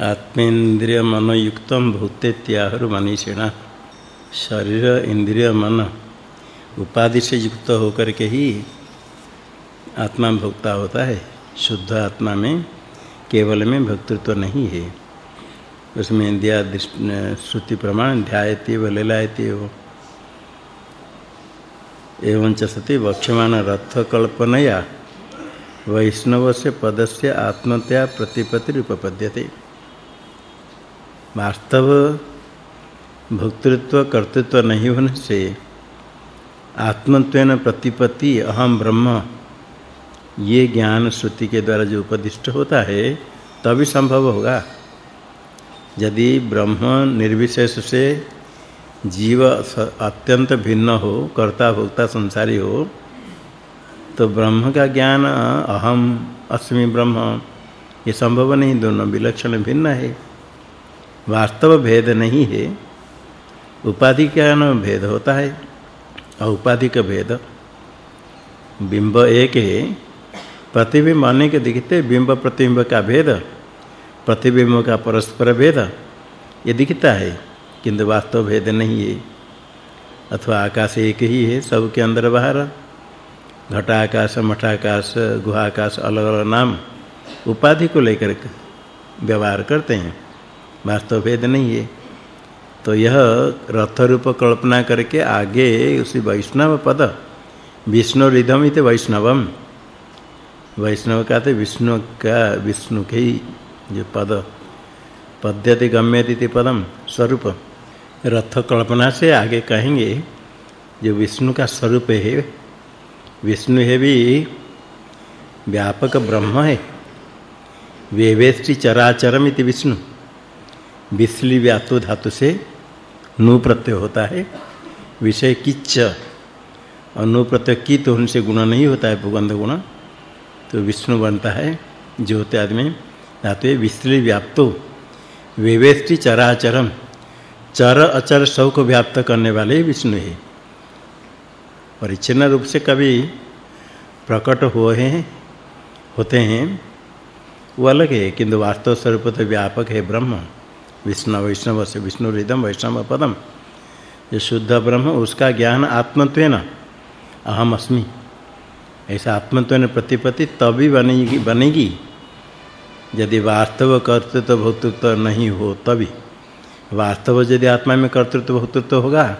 आत्मेन्द्रिय मनोयुक्त भूतेत्याहु मनीषिणा शरीर, इंद्रिय, मन उपाधि से युक्त होकर के ही आत्मा भोक्ता होता है। शुद्ध आत्मा में, केवल में भक्तृत्व नहीं है। उसमें इंद्रिया श्रुति प्रमाण ध्यायती व लीलायती हो। एवं च सती वक्ष्यमाण रथ कल्पनया वैष्णव से पद से आत्मत्या प्रतिपत्ति उपपद्यते वास्तव भक्तृत्व, कर्तृत्व नहीं होने से आत्मत्वेन प्रतिपत्ति अहम ब्रह्म। ये ज्ञान श्रुति के द्वारा जो उपदिष्ट होता है, तभी संभव होगा। यदि ब्रह्म निर्विशेष से जीव अत्यंत भिन्न हो, कर्ता भोक्ता संसारी हो तो ब्रह्म का ज्ञान अहम अस्मि ब्रह्म, ये संभव नहीं, दोनों विलक्षण भिन्न है। वास्तव भेद नहीं है, उपाधि का न भेद होता है और उपाधि का भेद। बिंब एक है, प्रतिबिंब अनेक दिखते, बिंब प्रतिबिंब का भेद, प्रतिबिंब का परस्पर भेद, ये दिखता है, किंतु वास्तव भेद नहीं है। अथवा आकाश एक ही है, सब के अंदर बाहर, घटाकाश, मठाकाश, गुहाकाश, अलग अलग नाम, उपाधि को लेकर व्यवहार करते हैं। वास्तव भेद नहीं है। तो यह रथ रूप कल्पना करके आगे उसी वैष्णव पद, विष्णु रिधम इति वैष्णवम। वैष्णव का तो विष्णु का, विष्णु के ही जो पद, पद्यति गम्यति पदम स्वरूप। रथ कल्पना से आगे कहेंगे, जो विष्णु का स्वरूप है, विष्णु है भी व्यापक ब्रह्म है। वेवेष्टि चराचरम इति विष्णु। विस्ली व्यातो धातु से नु प्रत्यय होता है। विषय किच्च अनु प्रत्यय की तो उनसे गुण नहीं होता है पुगंध गुण। तो विष्णु बनता है, ज्योति आदि में। धातु विस्ली व्याप्तो। वेवेष्टि चराचरम। चर अचर सबको व्याप्त करने वाले विष्णु है। परिचिन्न रूप से कभी प्रकट हुए हैं, होते हैं। वो अलग है, किंतु वास्तव स्वरूप तो व्यापक है ब्रह्म। विष्णु, वैष्णव से विष्णु हृदम वैष्णव पदम ये शुद्ध ब्रह्म, उसका ज्ञान आत्मत्वेन अहम अस्मि ऐसा आत्मत्वेन प्रतिपत्ति तभी बनेगी बनेगी। यदि वास्तव कर्तृत्व भोक्तृत्व नहीं हो तभी। वास्तव यदि आत्मा में कर्तृत्व भोक्तृत्व होगा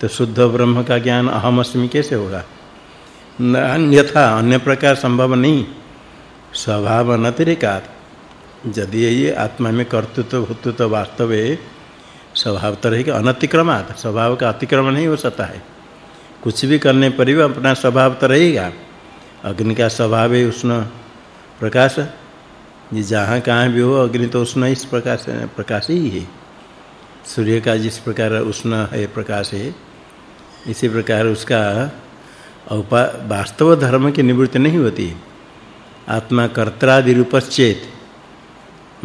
तो शुद्ध ब्रह्म का ज्ञान अहम अस्मि कैसे होगा? अन्यथा, अन्य प्रकार संभव नहीं। स्वभाव अनतिरिकात यदि ये आत्मा में कर्तृत्व, भूतृत्व, वास्तव है स्वभाव तो रहेगा अनतिक्रमात स्वभाव का अतिक्रमण नहीं हो सकता है। कुछ भी करने पर भी अपना स्वभाव तो रहेगा। अग्नि का स्वभाव है उष्ण प्रकाश। ये जहाँ कहाँ भी हो, अग्नि तो उष्ण इस प्रकाश प्रकाश ही है। सूर्य का जिस प्रकार उष्ण है, प्रकाश है, इसी प्रकार उसका वास्तव धर्म की निवृत्ति नहीं होती। आत्मा कर्त्रादि रूपश्चेत।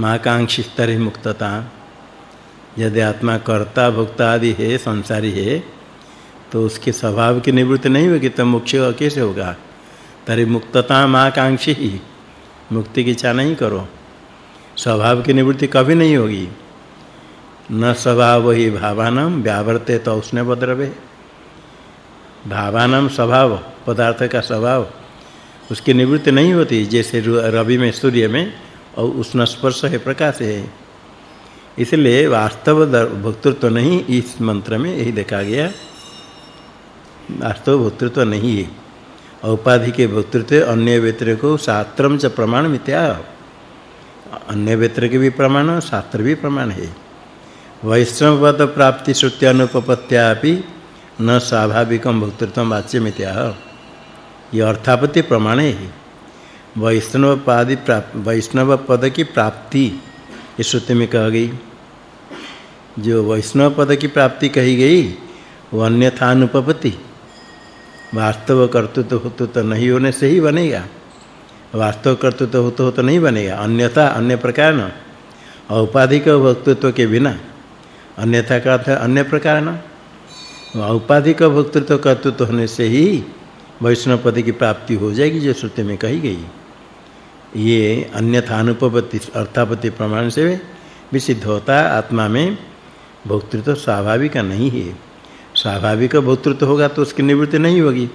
महाकांक्षी स्तर मुक्तता। यदि आत्मा कर्ता, भोक्ता आदि है, संसारी है तो उसके स्वभाव की निवृत्ति नहीं होगी तो मुख्य कैसे होगा? तरी मुक्तता महाकांक्षी ही। मुक्ति की इच्छा नहीं करो। स्वभाव की निवृत्ति कभी नहीं होगी। न स्वभाव ही भावानाम, व्यावर्ते तो उसने बद्रवे भावानाम स्वभाव, पदार्थ का स्वभाव, उसकी निवृत्ति नहीं होती, जैसे रवि में, सूर्य में और उष्ण स्पर्श है प्रकाश है। इसलिए वास्तव भक्तृत्व नहीं, इस मंत्र में यही देखा गया। वास्तव भक्तृत्व नहीं है। औपाधि के भक्तृत्व अन्य व्यतिरेक को शास्त्रम च प्रमाण मिथ्या। अन्य व्यतिरेक भी प्रमाण, शास्त्र भी प्रमाण है। वैष्णवपद प्राप्ति श्रुति अनुपपत्यापि न स्वाभाविकम भक्तृत्व वाच्य मिथ्या यह अर्थापत्ति प्रमाण है। वैष्णव पादि प्राप्त वैष्णव पद की प्राप्ति, इस श्रुति में कह गई। जो वैष्णव पद की प्राप्ति कही गई वो अन्यथा अनुपपत्ति वास्तव कर्तृत्व होतो तो नहीं होने से ही बनेगा। वास्तव कर्तृत्व होतो तो नहीं बनेगा। अन्यथा, अन्य प्रकार न। औपाधिक वक्तृत्व के बिना। अन्यथा का अर्थ अन्य प्रकार न। औपाधिक वक्तृत्व कर्तृत्व होने से ही वैष्णव पद की प्राप्ति हो जाएगी, जो श्रुति में कही गई। ये अन्यथा अनुपपत्ति अर्थापत्ति प्रमाण से विसिद्ध होता आत्मा में भोक्तृत्व स्वाभाविक नहीं है। स्वाभाविक भोक्तृत्व होगा तो उसकी निवृत्ति नहीं होगी।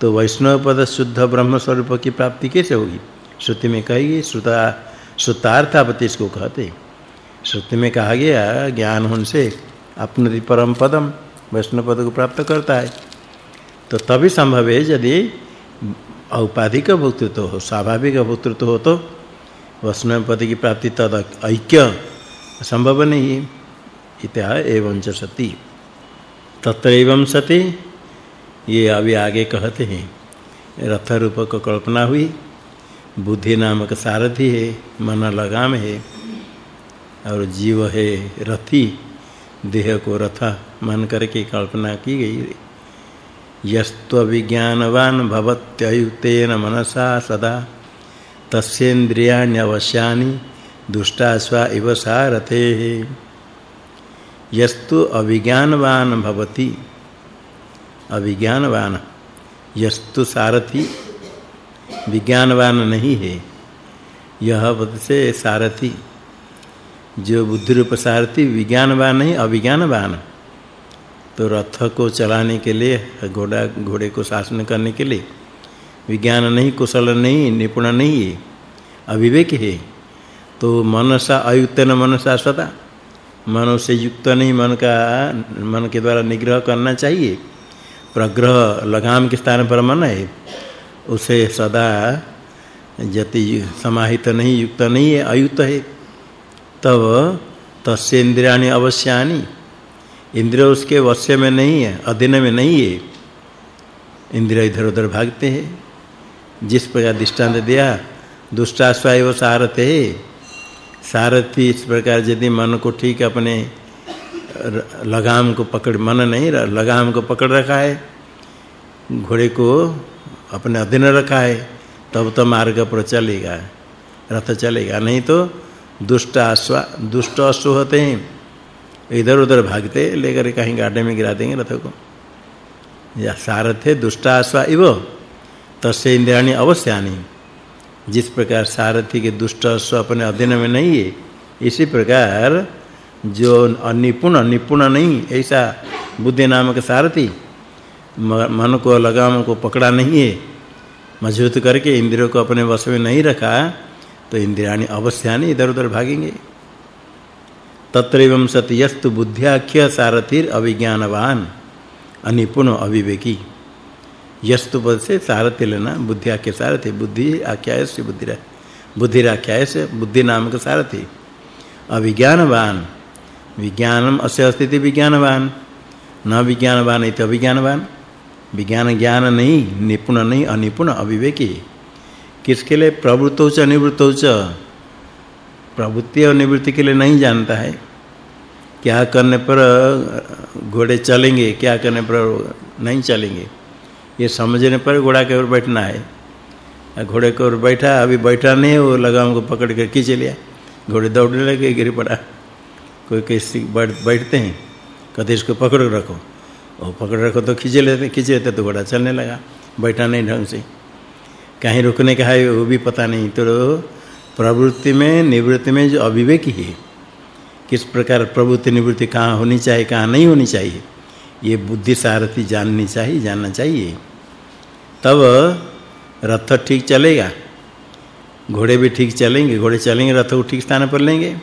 तो वैष्णव पद शुद्ध ब्रह्म स्वरूप की प्राप्ति कैसे होगी? श्रुति में कहेगी श्रुता श्रुतार्थापति इसको कहते श्रुति में कहा गया, ज्ञान होने से अपने परम पदम वैष्णव पद को प्राप्त करता है। तो तभी संभव है यदि औपाधिक भोक्तृत्व हो, स्वाभाविक भोक्तृत्व हो तो वैष्णव पद की प्राप्ति तद ऐक्य संभव नहीं। है इत्या एवं च सति। तत्र एवं सति, ये अभी आगे कहते हैं। रथ रूप को कल्पना हुई, बुद्धि नामक सारथी है, मन लगाम है, और जीव है रथी, देह को रथ मन करके कल्पना की गई। यस्त्व विज्ञानवान भवत्ययुतेन मनसा सदा। तस्येन्द्रियाण्यवश्यानि दुष्टास्वा इव सारथे। यस्तु अविज्ञानवान भवति। अविज्ञानवान, यस्तु सारथी विज्ञानवान नहीं है। यह पद से सारथी। जो बुद्धि रूप सारथी विज्ञानवान नहीं, अविज्ञानवान। तो रथ को चलाने के लिए, घोड़ा, घोड़े को शासन करने के लिए। विज्ञान नहीं, कुशल नहीं, निपुण नहीं है, अविवेक है। तो मनसा अयुक्तन मनसा सदा। मन से युक्त नहीं, मन का, मन के द्वारा निग्रह करना चाहिए। प्रग्रह लगाम के स्थान पर मन है, उसे सदा यति समाहित नहीं, युक्त नहीं है अयुक्त है। तब तस्य इंद्रियाणि अवश्यानि। इंद्रिय उसके वश्य में नहीं है, अधीन में नहीं है। इंद्रिय इधर-उधर भागते हैं। जिस प्रकार दृष्टांत दिया दुष्टाश्वाय सारथे सारथी इस प्रकार यदि मन को ठीक अपने लगाम को पकड़, मन नहीं लगाम को पकड़ रखा है, घोड़े को अपने अधीन रखा है, तब तो मार्ग पर चलेगा, रथ चलेगा। नहीं तो दुष्ट अश्व दुष्ट अश्व होते हैं। इधर-उधर भागते, लेकर कहीं गाड़े में गिरा देंगे रथ को। या सारथे दुष्टाश्व इव, तस्य इंद्रियाणि अवश्यानि। जिस प्रकार सारथी के दुष्ट अश्व अपने अधीन में नहीं है, इसी प्रकार जो अनिपुण निपुण नहीं, ऐसा बुद्धि नामक सारथी मन को, लगाम को पकड़ा नहीं है, मज़बूत करके इंद्रियों को अपने वश में नहीं रखा तो इंद्रियाणि अवश्यानि इधर-उधर भागेंगे। तत्रैवं सत्यस्तु बुद्ध्याख्य सारथिर अविज्ञानवान। अनिपुण अविवेकी। यस्तु पद से सारथि लेना बुद्ध्याख्य सारथि, बुद्धि आख्याय से बुद्धि बुद्धिराख्याय से बुद्धि नामक सारथि। अविज्ञानवान। विज्ञानम अस्य अस्तित्व विज्ञानवान। न विज्ञानवान इति अविज्ञानवान। विज्ञान ज्ञान नहीं, निपुण नहीं, अनिपुण अविवेकी। किसके लिए प्रवृत्तो च, निवृत्तो च? प्रवृत्ति और निवृत्ति के लिए नहीं जानता है। क्या करने पर घोड़े चलेंगे, क्या करने पर नहीं चलेंगे। ये समझने पर घोड़ा के ऊपर बैठना है। घोड़े के ऊपर बैठा, अभी बैठा नहीं, वो लगाम को पकड़ कर खींच लिया। घोड़े दौड़ने लगे, गिर पड़ा। कोई कैसे बैठते हैं, कहते इसको पकड़ रखो। और पकड़ रखो तो खींच लेते खींच लेते तो घोड़ा चलने लगा, बैठा नहीं ढंग से। कहीं रुकने का है, वो भी पता नहीं। तो प्रवृत्ति में, निवृत्ति में जो अविवेकी है, किस प्रकार प्रवृत्ति, निवृत्ति कहाँ होनी चाहिए, कहाँ नहीं होनी चाहिए, ये बुद्धि सारथी जाननी चाहिए, जानना चाहिए। तब रथ ठीक चलेगा, घोड़े भी ठीक चलेंगे, घोड़े चलेंगे, रथ को ठीक स्थान पर लेंगे।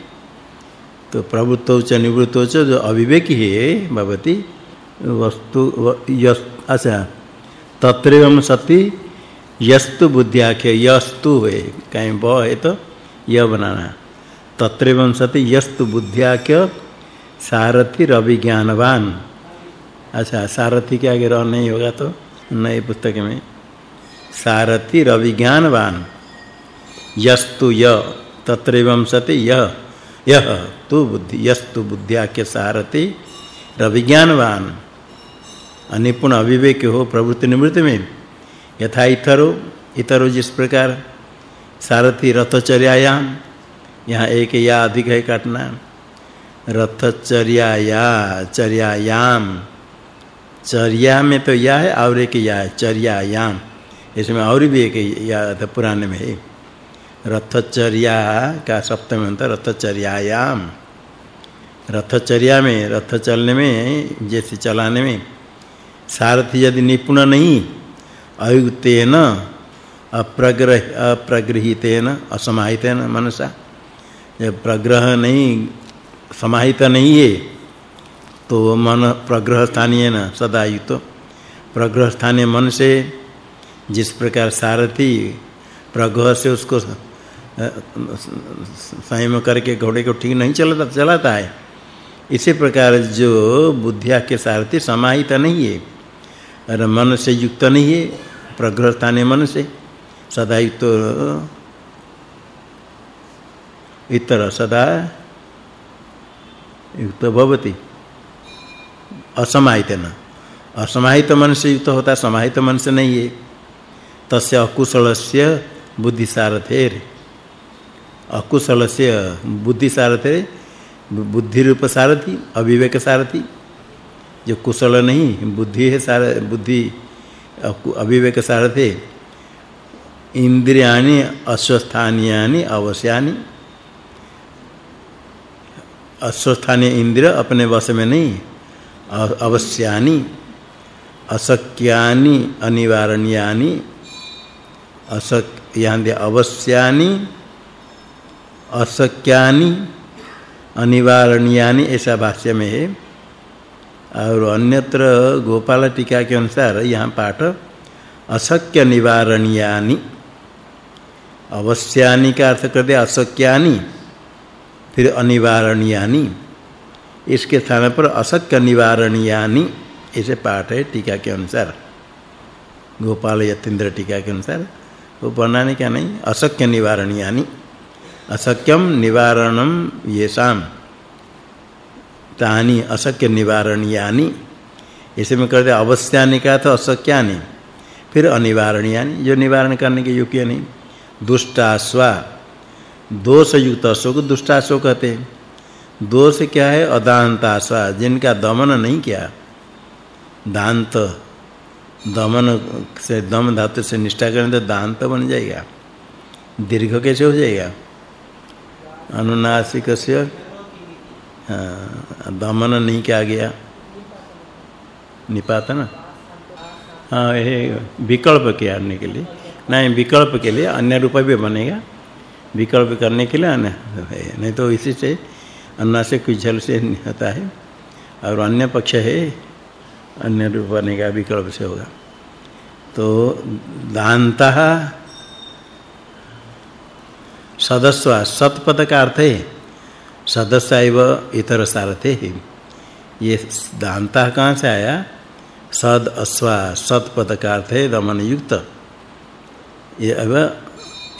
तो प्रभुत्व च निवृत्तो च जो अविवेकी है, भवती, वस्तु यस अच्छा तत्रैवम सति यस्तु बुद्धियाख्य, यस्तु है। कहीं ब है तो य बनाना। तत्रैवम सति यस्तु बुद्धियाख्य, सारथि रविज्ञानवान। अच्छा सारथि के आगे रह नहीं होगा तो नई पुस्तक में। सारथि रविज्ञानवान। यस्तु य तत्रैवम सति यह यह तु बुद्धि, यस्तु बुद्धिया के सारथि रविज्ञानवान। अनिपुण अविवेक हो प्रवृत्ति निवृत्ति में। यथा इतरो इतरो जिस प्रकार सारथि रथचर्यायाम, यहाँ एक या अधिक है काटना। रथचर्याया, चर्यायाम। चर्या में तो या है, और एक या है, चर्यायाम। इसमें और भी एक या था, पुराने में है। रथचर्या का सप्तम अंत, रथचर्यायाम। रथचर्या में, रथ चलने में, जैसे चलाने में, सारथी यदि निपुण नहीं अयुक्तेन, अप्रग्रह, अप्रगृहितेन, असमाहितेन, मनसा। जब प्रग्रह नहीं, समाहित नहीं है तो मन प्रग्रह स्थानीय न, सदा युक्त। प्रग्रह स्थानीय मन से जिस प्रकार सारथी प्रग्रह से उसको संयम करके घोड़े को ठीक नहीं चलाता चलाता है। इसी प्रकार जो बुद्धिया के सारथी समाहित नहीं है, और मन से युक्त नहीं है प्रग्रह स्थानीय मन से सदा युक्त इतर सदा युक्त भवति। असमाहित न। असमाहित मन से युक्त होता, समाहित मन से नहीं है। तस्य अकुशलस्य बुद्धिसारथेर। अकुशलस्य बुद्धिसारथे बुद्धि रूप सारथी, अविवेक सारथी। जो कुशल नहीं, बुद्धि है सार, बुद्धि अविवेक सारथे, इंद्रियाणि अस्वस्थानियानि अवश्यानि। अस्वस्थानीय इंद्रिय अपने वश में नहीं अवश्यानि। अशक्यानि अनिवारणीयानि। अशक यहाँ दे अवश्यानि अशक्यानि अनिवारणीयानि, ऐसा भाष्य में है। और अन्यत्र गोपाल टीका के अनुसार यहाँ पाठ अशक्य निवारणीयानि, अवश्यानि का अर्थ कर अशक्यानि फिर अनिवारणीयानि, इसके स्थान पर अशक्य निवारणीयानि, ऐसे पाठ है टीका के अनुसार, गोपाल यतीन्द्र टीका के अनुसार, वो बनाने क्या नहीं अशक्य निवारणीयानि अशक्यम निवारणम येषाम। तानि अशक्य निवारणीयानि। इसे में कर दे अवश्यानि का तो अशक्यानि फिर अनिवारणीयानि। जो निवारण करने के योग्य नहीं। दुष्टास्वा। दोष युक्त अश्व को दुष्टाश्व कहते हैं। दोष क्या है? अदांताश्वा जिनका दमन नहीं किया। दांत। दमन से, दम धातु से निष्ठा करें तो दांत बन जाएगा। दीर्घ कैसे हो जाएगा? अनुनासिक से दमन नहीं किया गया। निपात ना? हाँ ये विकल्प किया के लिए। नहीं, विकल्प के लिए अन्य रूप भी बनेगा। विकल्प करने के लिए अन्य नहीं तो इसी से अन्ना से कुछ जल से होता है। और अन्य पक्ष है, अन्य रूप बनेगा, विकल्प से होगा। तो दानता सदस्व, सतपद का अर्थ है सदस्यव इतर सारथे है। ये दानता कहाँ से आया सद अश्वा सतपद का अर्थ है दमन युक्त ये अब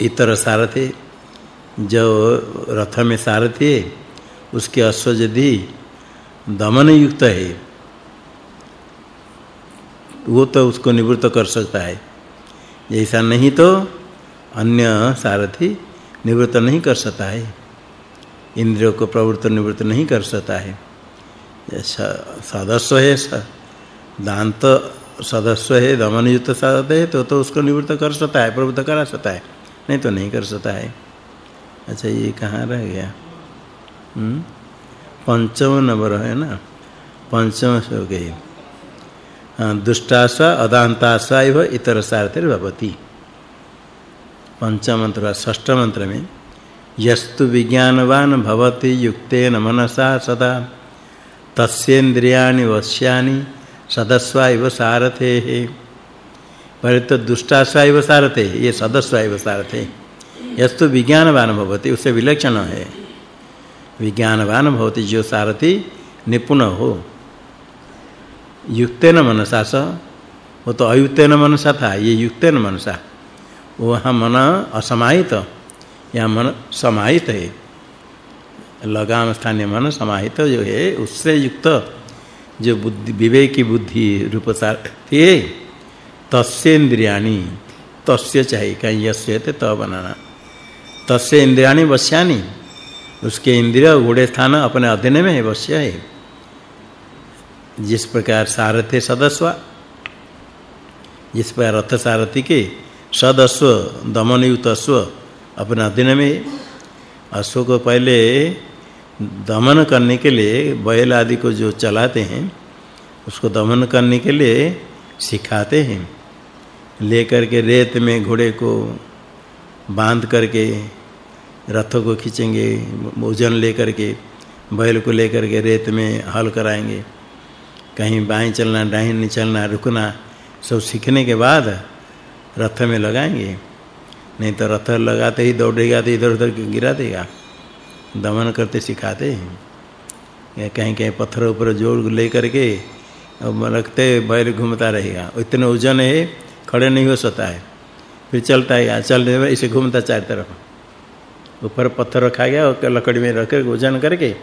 इतर सारथे जो रथ में सारथी, उसके अश्व यदि दमन युक्त है, वो तो उसको निवृत्त कर सकता है। ऐसा नहीं तो अन्य सारथी निवृत्त नहीं कर सकता है। इंद्रियों को प्रवृत्त निवृत्त नहीं कर सकता है। सदस्य है दांत सदस्य है दमन युक्त साधत है तो तो उसको निवृत्त कर सकता है, प्रवृत्त करा सकता है। नहीं तो नहीं कर सकता है। अच्छा ये कहाँ रह गया? हम्म? पंचम नंबर है ना? पंचम से हो। गई हाँ दुष्टासा अदांतासा इव इतर सारथिर भवति पंचम मंत्र षष्ठ मंत्र में यस्तु विज्ञानवान भवति युक्तेन मनसा सदा। तस्येन्द्रियाणि वश्यानि सदस्वा इव सारथे। पहले तो सारथे, ये सदस्वा इव सारथे। यस्तु विज्ञानवान भवति उससे विलक्षण है। विज्ञानवान भवति, जो सारथी, निपुण हो। युक्तेन मनसा स, वो तो अयुक्तेन मनसा था, ये युक्तेन मनसा। वहाँ मन असमाहित। यहाँ मन समाहित है। लगाम स्थानीय मन समाहित जो है, उससे युक्त जो बुद्धि, विवेकी बुद्धि रूप सारथी है, तस्येन्द्रियाणि, तस्य चाहिए कहीं यस्य थे तो बनाना। तस्य इंद्रियाणि वश्यानि, उसके इंद्रिय गुड़े स्थान अपने अधीन में है, वश्य है। जिस प्रकार सारथी सदस्व, जिस प्रकार रथ सारथी के सदस्व दमनयुक्त अश्व अपने अधीन में अश्व को पहले दमन करने के लिए बैल आदि को जो चलाते हैं, उसको दमन करने के लिए सिखाते हैं। लेकर के रेत में घोड़े को बाँध करके, रथ को खींचेंगे ओजन लेकर के, बैल को लेकर के रेत में हल कराएँगे। कहीं बाएँ चलना दाहिने चलना, रुकना, सब सीखने के बाद रथ में लगाएँगे। नहीं तो रथ लगाते ही दौड़ेगा तो इधर-उधर गिरा देगा? दमन करते सिखाते हैं। कहीं कहीं पत्थर ऊपर जोड़ ले करके अब रखते बैल घूमता रहेगा। इतने वज़न है, खड़े नहीं हो सकता है। फिर चलता है चल इसे घूमता चार तरफ़। ऊपर पत्थर रखा गया और लकड़ी में रख कर वज़न करके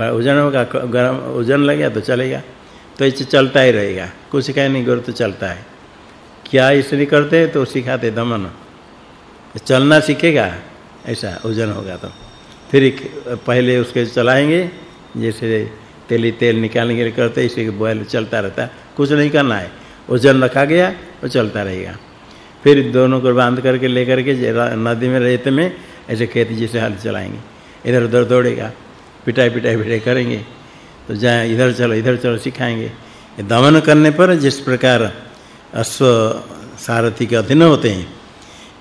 वज़न होगा गरम वज़न लग गया तो चलेगा। तो इसे चलता ही रहेगा। कुछ कह नहीं, गुरु तो चलता है। क्या इसलिए करते हैं? तो सिखाते दमन। चलना सीखेगा, ऐसा वज़न होगा तो। फिर पहले उसके चलाएँगे, जैसे तेली तेल निकालने के लिए इसी बैल चलता रहता, कुछ नहीं करना है। वज़न रखा गया वो चलता रहेगा। फिर दोनों को बाँध करके लेकर के नदी में, रेत में, ऐसे खेत जैसे हल चलाएँगे। इधर उधर दौड़ेगा, पिटाई पिटाई पिटाई करेंगे तो जाए, इधर चलो इधर चलो, सिखाएँगे। दमन करने पर जिस प्रकार अश्व सारथी के अधीन होते हैं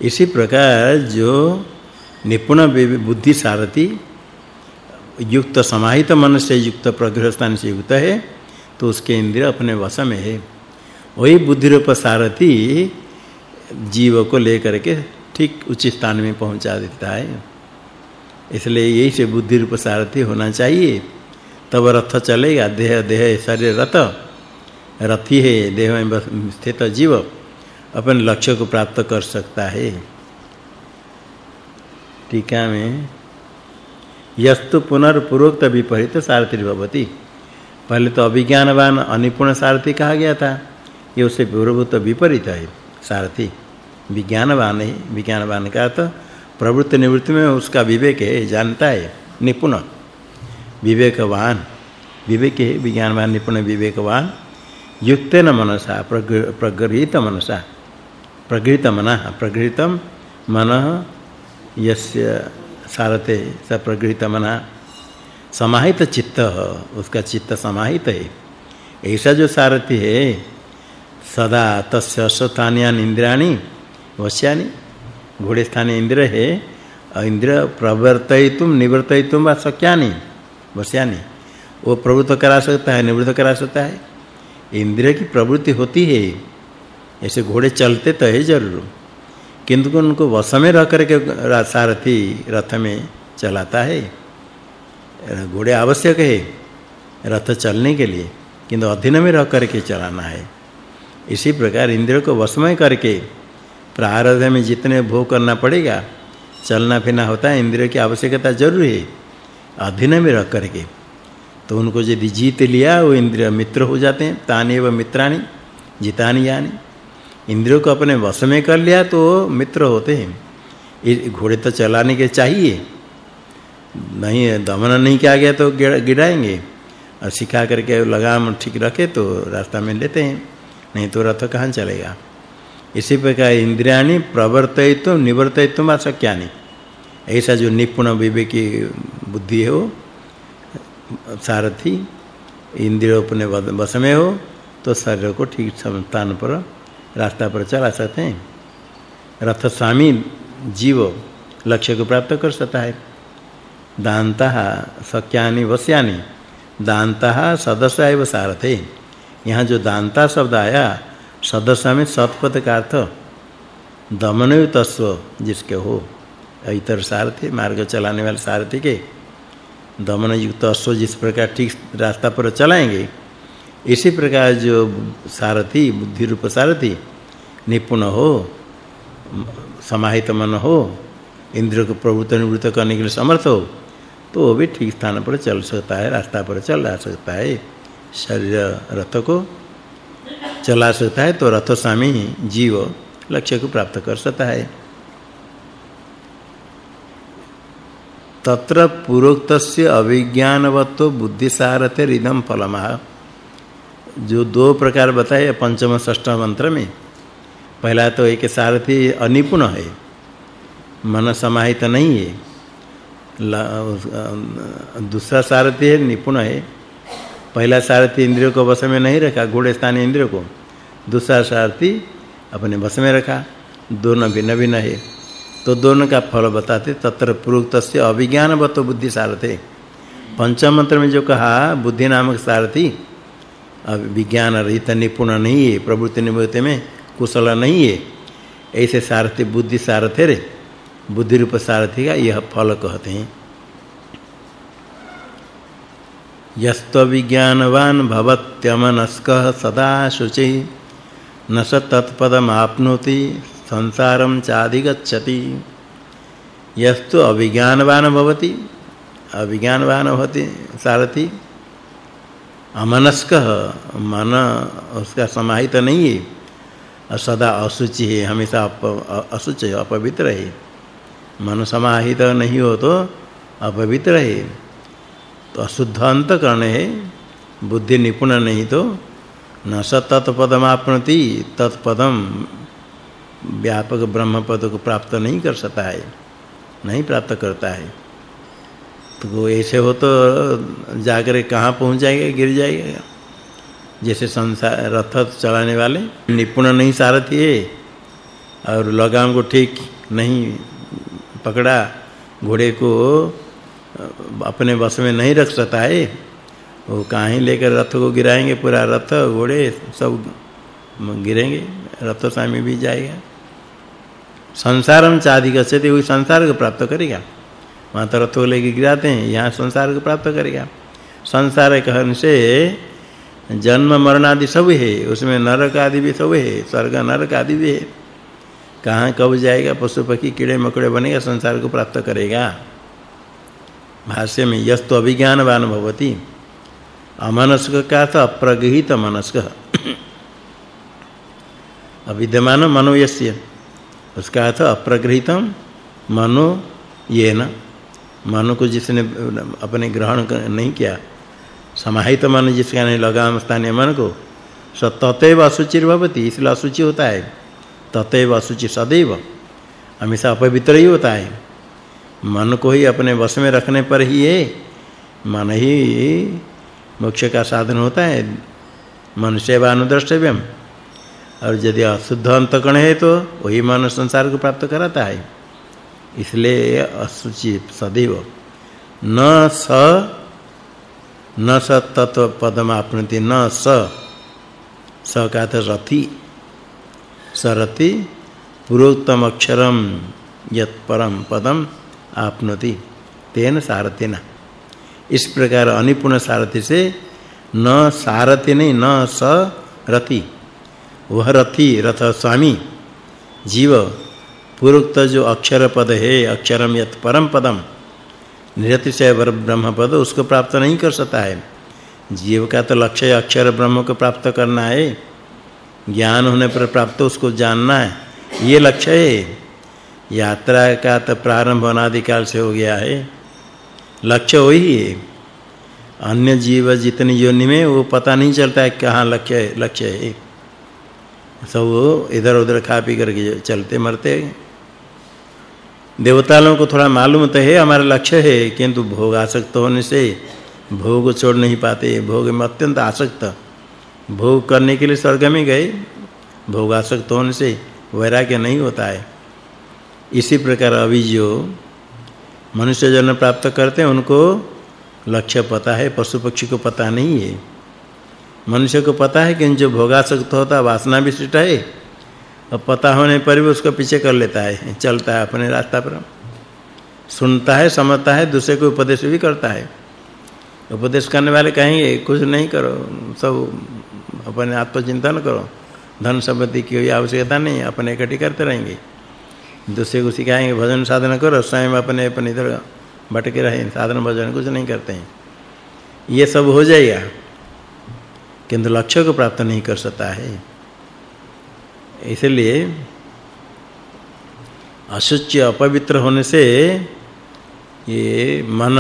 इसी प्रकार जो निपुण बुद्धि सारथी, युक्त समाहित मन से युक्त प्रग्रह स्थान से युक्त है तो उसके इंद्रिय अपने वश में है। वही बुद्धि रूप सारथी जीव को लेकर के ठीक उचित स्थान में पहुँचा देता है। इसलिए यही से बुद्धि रूप सारथी होना चाहिए। तब रथ चलेगा, देह देह शरीर रथ, रथी है, देह में स्थित जीव। अपने लक्ष्य को प्राप्त कर सकता है। टीका में, यस्तु पुनर्पूर्वोक्त विपरीत सारथी भवति। पहले तो अभिज्ञानवान अनिपुण सारथी कहा गया था, ये उससे पूर्वभूत विपरीत है सारथी। विज्ञानवान है, विज्ञानवान का तो प्रवृत्ति निवृत्ति में उसका विवेक है, जानता है, निपुण। विवेकवान, विवेक है, विज्ञानवान, निपुण, विवेकवान। युक्तेन मनसा प्रगृहित मनसा। प्रगृहित मनः। प्रगृहितम मनः यस्य सारते स प्रगृहित मना। समाहित चित्त उसका चित्त समाहित है। ऐसा जो सारथी है, सदा तस्य स्थानीयान इंद्रियाणि वश्यानि घोड़े स्थानीय इंद्र है, इंद्र प्रवर्तयितुम निवर्तयितुम वा शक्यानि, वश्यानि। वो प्रवृत्त करा सकता है, निवृत्त करा सकता है। इंद्रिय की प्रवृत्ति होती है। ऐसे घोड़े चलते तो है ज़रूर। किंतु उनको वश में रह करके सारथी रथ में चलाता है। घोड़े आवश्यक है रथ चलने के लिए, किंतु अधीन में रह करके चलाना है। इसी प्रकार इंद्रियों को वश में करके प्रारब्ध में जितने भोग करना पड़ेगा, चलना फिरना होता है, इंद्रियों की आवश्यकता ज़रूर है। अधीन में रह करके। तो उनको यदि जीत लिया, वो इंद्रिय मित्र हो जाते हैं ताने व मित्राणि, जितानि यानी। इंद्रियों को अपने वश में कर लिया तो मित्र होते हैं। घोड़े तो चलाने के चाहिए। नहीं, दमन नहीं किया गया तो गिराएँगे। और सिखा करके लगाम ठीक रखे तो रास्ता में लेते हैं। नहीं तो रथ कहाँ चलेगा? इसी प्रकार इंद्रियाणि प्रवर्तयित्व निवर्तयित्व अशक्यानि ऐसा जो निपुण विवेकी बुद्धि हो, सारथी, इंद्रियों अपने वश में हो तो शरीर को ठीक स्थान पर रास्ता पर चला सकते हैं। रथ स्वामी जीव लक्ष्य को प्राप्त कर सकता है। दानता सक्यानि वस्यानि दानता सदस्य एव सारथे। यहाँ जो दानता शब्द आया, सदस्य में सतपथ का अर्थ दमन तस्व जिसके हो, इतर सारथी, मार्ग चलाने वाले सारथी के। दमन युक्त अश्व जिस प्रकार ठीक रास्ता पर चलाएँगे इसी प्रकार जो सारथी बुद्धि रूप सारथी, निपुण हो समाहित मन हो इंद्र को प्रवृत्त निवृत्त करने के लिए समर्थ हो तो वो भी ठीक स्थान पर चल सकता है, रास्ता पर चल सकता है। शरीर रथ को चला सकता है तो रथ स्वामी जीव लक्ष्य को प्राप्त कर सकता है। तत्र पूर्वोक्तस्य अविज्ञानवत्व बुद्धिसारते रिदम फलमः। जो दो प्रकार बताए, पंचम षष्ठ मंत्र में, पहला तो एक सारथी अनिपुण है, मन समाहित नहीं है दूसरा सारथी है, निपुण है, पहला सारथी इंद्रियों को वश में नहीं रखा घोड़े स्थान इंद्रियों को, दूसरा सारथी अपने वश में रखा, दोनों भिन्न भिन्न है तो दोनों का फल बताते, तत्र प्रोक्तस्य अभिज्ञानवत बुद्धि सारथे। पंचम मंत्र में जो कहा, बुद्धि नामक सारथी अब विज्ञान रहित निपुण नहीं है, प्रवृत्ति निवृत्ति में कुशल नहीं है। ऐसे सारथी, बुद्धि सारथे रे, बुद्धि रूप सारथी का यह फल कहते हैं। यस्त विज्ञानवान भवत्यमनस्क सदा शुचि, न स तत्पदमाप्नोति संसारम चाधिगच्छति। यस्तु अविज्ञानवान भवति अविज्ञानवान भवति सारथी। अमनस्क। मन उसका समाहित नहीं है। सदा अशुचि है, हमेशा अशुचि, अपवित्र है। मन समाहित नहीं हो तो अपवित्र है। तो अशुद्ध अंतकरण है, बुद्धि निपुण नहीं तो न स तत्पदमाप्नति, तत्पदम व्यापक ब्रह्म पद को प्राप्त नहीं कर सकता है, नहीं प्राप्त करता है। तो ऐसे हो तो जाकर कहाँ पहुँच जाएगा, गिर जाएगा? जैसे संसार, रथ चलाने वाले, निपुण नहीं सारथी है, और लगाम को ठीक नहीं पकड़ा, घोड़े को अपने बस में नहीं रख सकता है, वो कहीं लेकर रथ को गिराएँगे? पूरा रथ, घोड़े सब गिरेंगे, रथ स्वामी भी जाएगा। संसारम चादि गच्छते वही संसार को प्राप्त करेगा? वहाँ तो रथ लेके गिराते हैं, यहाँ संसार को प्राप्त करेगा। संसार कहन से जन्म, मरण आदि सब है, उसमें नरक आदि भी सब है, स्वर्ग, नरक आदि भी है। कहाँ कब जाएगा, पशु, पक्षी, कीड़े, मकोड़े बनेगा, संसार को प्राप्त करेगा। भाष्य में, यस्तु अभिज्ञानवान भवति। अमनस्क का था अप्रगहित मनस्क। अविद्यमान मनो यस्य। उसका अर्थ अप्रगृहितम मनो येन। मनो को जिसने अपने ग्रहण नहीं किया, समाहित मन जिसका नहीं लगाम स्थानीय मन को, स ततैव असुचिर भवति इसलिए असुचि होता है। ततैव असुचि सदैव, हमेशा अपवित्र ही होता है। मन को ही अपने वश में रखने पर ही है मन ही मोक्ष का साधन होता है मन सेवा अनुद्रष्टव्यम। और यदि अशुद्ध अंतकण है तो वही मन संसार को प्राप्त कराता है। इसलिए असुचि सदैव। न स न स तत्व पदम आपनति, न स। स का तो रति सरति पूर्वोत्तम अक्षरम यत परम पदम आपनोति। तेन सारथिना इस प्रकार अनिपुण सारथि से न सारथि नहीं, न स रति वह रथी रथ स्वामी जीव पूर्वोक्त जो अक्षर पद है अक्षरम यत परम पदम निरतिशय ब्रह्म पद, उसको प्राप्त नहीं कर सकता है। जीव का तो लक्ष्य अक्षर ब्रह्म को प्राप्त करना है। ज्ञान होने पर प्राप्त उसको जानना है। ये लक्ष्य है। यात्रा का तो प्रारंभ अनादिकाल से हो गया है। लक्ष्य वही है। अन्य जीव जितनी योनि में, वो पता नहीं चलता है कहाँ लक्ष्य है लक्ष्य है। सब इधर-उधर खा पी करके चलते मरते देवताओं को थोड़ा मालूम तो है, हमारा लक्ष्य है, किंतु भोग आसक्त होने से भोग छोड़ नहीं पाते, भोग में अत्यंत आसक्त। भोग करने के लिए स्वर्ग में गए, भोग आसक्त होने से वैराग्य नहीं होता है। इसी प्रकार अभी जो मनुष्य जन्म प्राप्त करते हैं, उनको लक्ष्य पता है, पशु पक्षी को पता नहीं है। मनुष्य को पता है कि जो भोगासक्त होता वासना विशिष्ट है अब पता होने पर भी उसको पीछे कर लेता है, चलता है अपने रास्ता पर। सुनता है, समझता है, दूसरे को उपदेश भी करता है। उपदेश करने वाले कहेंगे, कुछ नहीं करो, सब अपने आत्मचिंतन करो। धन संपत्ति की कोई आवश्यकता नहीं, अपने इकट्ठी करते रहेंगे। दूसरे को सिखाएँगे, भजन साधन करो, स्वयं अपने अपने इधर भटके रहे, साधन भजन कुछ नहीं करते हैं। ये सब हो जाएगा। किंतु लक्ष्य को प्राप्त नहीं कर सकता है। इसलिए अशुच्य अपवित्र होने से ये मन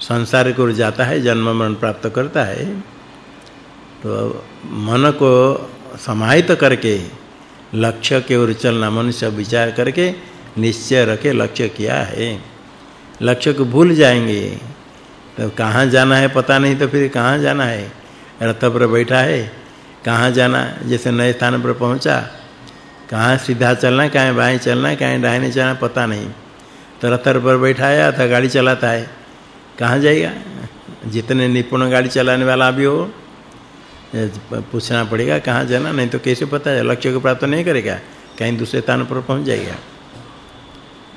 संसार को जाता है, जन्म मरण प्राप्त करता है। तो मन को समाहित करके, लक्ष्य के ओर चलना, मनुष्य विचार करके निश्चय रखे लक्ष्य किया है। लक्ष्य को भूल जाएँगे तो कहाँ जाना है पता नहीं तो फिर कहाँ जाना है? रथ पर बैठा है कहाँ जाना? जैसे नए स्थान पर पहुँचा, कहाँ सीधा चलना, कहाँ बाएँ चलना, कहाँ दाहिने चलना, पता नहीं। तो रथ पर बैठा है अथवा गाड़ी चलाता है। कहाँ जाएगा? जितने निपुण गाड़ी चलाने वाला भी हो पूछना पड़ेगा कहाँ जाना, नहीं तो कैसे पता है? लक्ष्य को प्राप्त नहीं करेगा, कहीं दूसरे स्थान पर पहुँच जाएगा।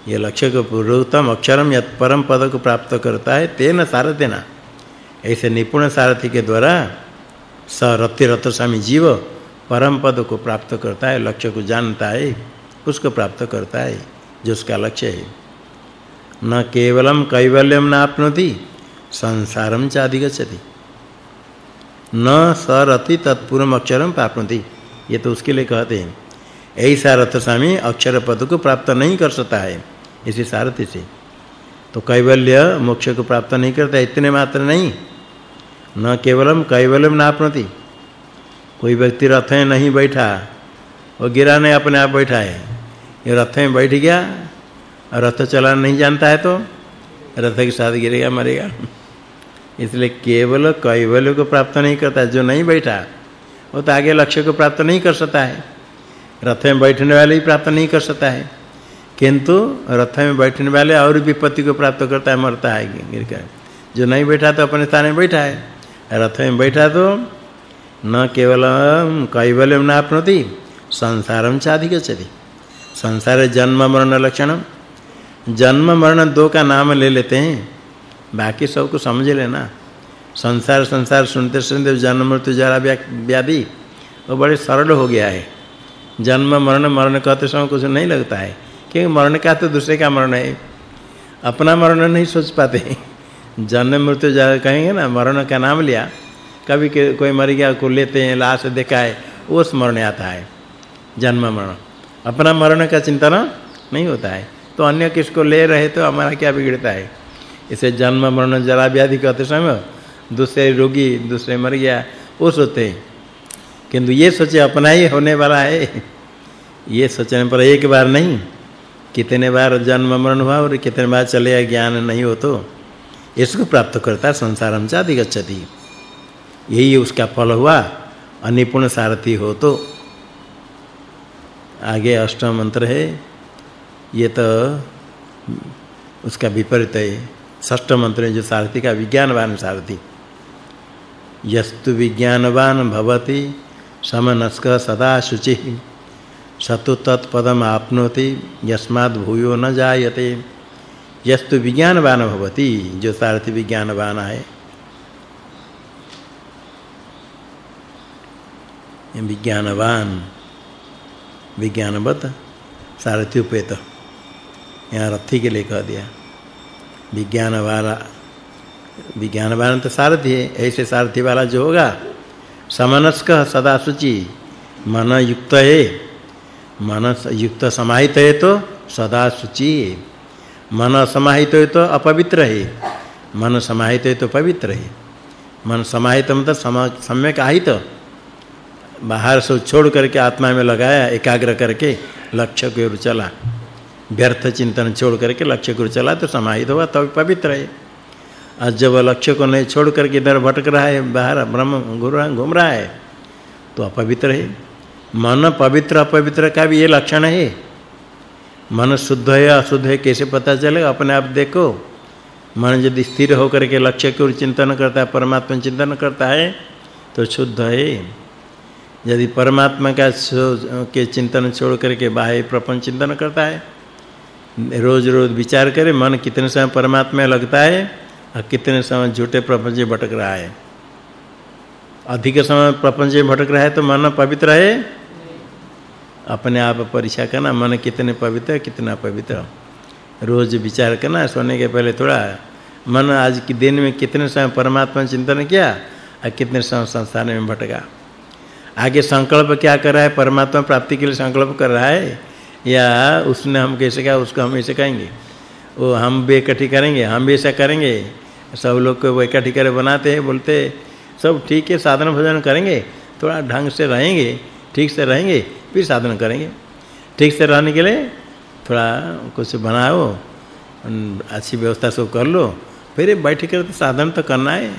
ये लक्ष्य को पूर्वोत्तम अक्षरम यत परम पद को प्राप्त करता है, तेन सारथेना ऐसे निपुण सारथी के द्वारा स रति रत स्वामी जीव परम पद को प्राप्त करता है लक्ष्य को जानता है, उसको प्राप्त करता है, जो उसका लक्ष्य है। न केवलम कैवल्यम न आपनोति संसारम च अधिगच्छति। न सरति तत्पूर्व अक्षरम प्राप्नोति। ये तो उसके लिए कहते हैं। ऐसा रथ स्वामी अक्षर पद को प्राप्त नहीं कर सकता है, इसी सारथी से। तो कैवल्य मोक्ष को प्राप्त नहीं करता, इतने मात्र नहीं। न केवलम, कैवल्यम नापनति। कोई व्यक्ति रथ में नहीं बैठा, वो गिरा नहीं अपने आप बैठा है। ये रथ में बैठ गया और रथ चलाना नहीं जानता है तो रथ के साथ गिरेगा, मरेगा। इसलिए केवल कैवल्य को प्राप्त नहीं करता, जो नहीं बैठा, वो तो आगे लक्ष्य को प्राप्त नहीं कर सकता है। रथ में बैठने वाले ही प्राप्त नहीं कर सकता है। किंतु रथ में बैठने वाले और विपत्ति को प्राप्त करता है, मरता है गिरकर जो नहीं बैठा तो अपने स्थान में बैठा है। रथ में बैठा तो न केवल कैवल्यम नाप्नोति संसारम चाधिगच्छति संसार जन्म, मरण लक्षण जन्म, मरण दो का नाम ले लेते हैं। बाकी सबको समझ लेना संसार संसार, सुनते सुनते जन्म, मृत्यु जरा व्याधि, वो बड़े सरल हो गया है। जन्म, मरण मरण कहते समय कुछ नहीं लगता है। क्योंकि मरण का तो दूसरे का मरण है। अपना मरण नहीं सोच पाते। जन्म मृत्यु कहेंगे ना, मरण का नाम लिया। कभी कोई मर गया को लेते हैं, लाश देखा है, वो स्मरण आता है, जन्म मरण। अपना मरण का चिंतन नहीं होता है। तो अन्य किसको ले रहे तो हमारा क्या बिगड़ता है? इसे जन्म मरण जरा व्याधि कहते समय, दूसरे रोगी, दूसरे मर गया, वो सोचते हैं। किंतु ये सोचे अपना ही होने वाला है। ये सोचने पर एक बार नहीं, कितने बार जन्म मरण हुआ और कितने बार चले ज्ञान नहीं हो तो। इसको प्राप्त करता संसारम च अधिगच्छति। यही उसका फल हुआ, अनिपुण सारथी हो तो। आगे अष्टम मंत्र है, ये तो उसका विपरीत है। षष्ठ मंत्र में जो सारथी का विज्ञानवान सारथी। यस्तु विज्ञानवान भवति, समनस्क सदा शुचि। सतु तत्पदम आपनोति यस्मात् भूयो न जायते। यस्तु विज्ञानवान भवति, जो सारथी विज्ञानवान है। विज्ञानवान, विज्ञानवत, सारथी उपेत। यहाँ रथी के लिए कह दिया। विज्ञानवान विज्ञानवान तो सारथी है, ऐसे सारथी वाला जो होगा, समनस्क सदा शुचि मन युक्त है। मन युक्त समाहित है तो सदा शुचि। मन समाहित है तो अपवित्र है मन समाहित है तो पवित्र है मन समाहित मतलब सम्यक आहित। बाहर से छोड़ करके आत्मा में लगाया, एकाग्र करके लक्ष्य की ओर चला। व्यर्थ चिंतन छोड़ करके लक्ष्य की ओर चला तो समाहित हुआ, तब पवित्र है और जब लक्ष्य को नहीं छोड़ करके इधर भटक रहा है, बाहर ब्रह्म गुरु घूम रहा है तो अपवित्र है मन पवित्र, अपवित्र का भी ये लक्षण है। मन शुद्ध है, अशुद्ध है, कैसे पता चलेगा? अपने आप देखो। मन यदि स्थिर होकर के लक्ष्य की ओर चिंतन करता है, परमात्मा चिंतन करता है तो शुद्ध है। यदि परमात्मा का के चिंतन छोड़ करके बाह्य प्रपंच चिंतन करता है, रोज रोज विचार करे, मन कितने समय परमात्मा में लगता है, और कितने समय झूठे प्रपंच में भटक रहा है। अधिक समय प्रपंच में भटक रहा है तो मन पवित्र है अपने आप परीक्षा करना, मन कितने पवित्र, कितना पवित्र। रोज विचार करना, सोने के पहले थोड़ा, मन आज के दिन में कितने समय परमात्मा चिंतन किया और कितने समय संसार में भटका। आगे संकल्प क्या कर रहा है? परमात्मा प्राप्ति के लिए संकल्प कर रहा है? या उसने हम कैसे कहा, उसको हम ऐसे कहेंगे? वो हम भी इकट्ठी करेंगे, हम भी ऐसा करेंगे? सब लोग को इकट्ठी करे बनाते हैं, बोलते सब ठीक है, साधन भोजन करेंगे, थोड़ा ढंग से रहेंगे, ठीक से रहेंगे। फिर साधन करेंगे। ठीक से रहने के लिए थोड़ा कुछ बनाओ अच्छी व्यवस्था सब कर लो। फिर बैठ कर तो साधन तो करना है।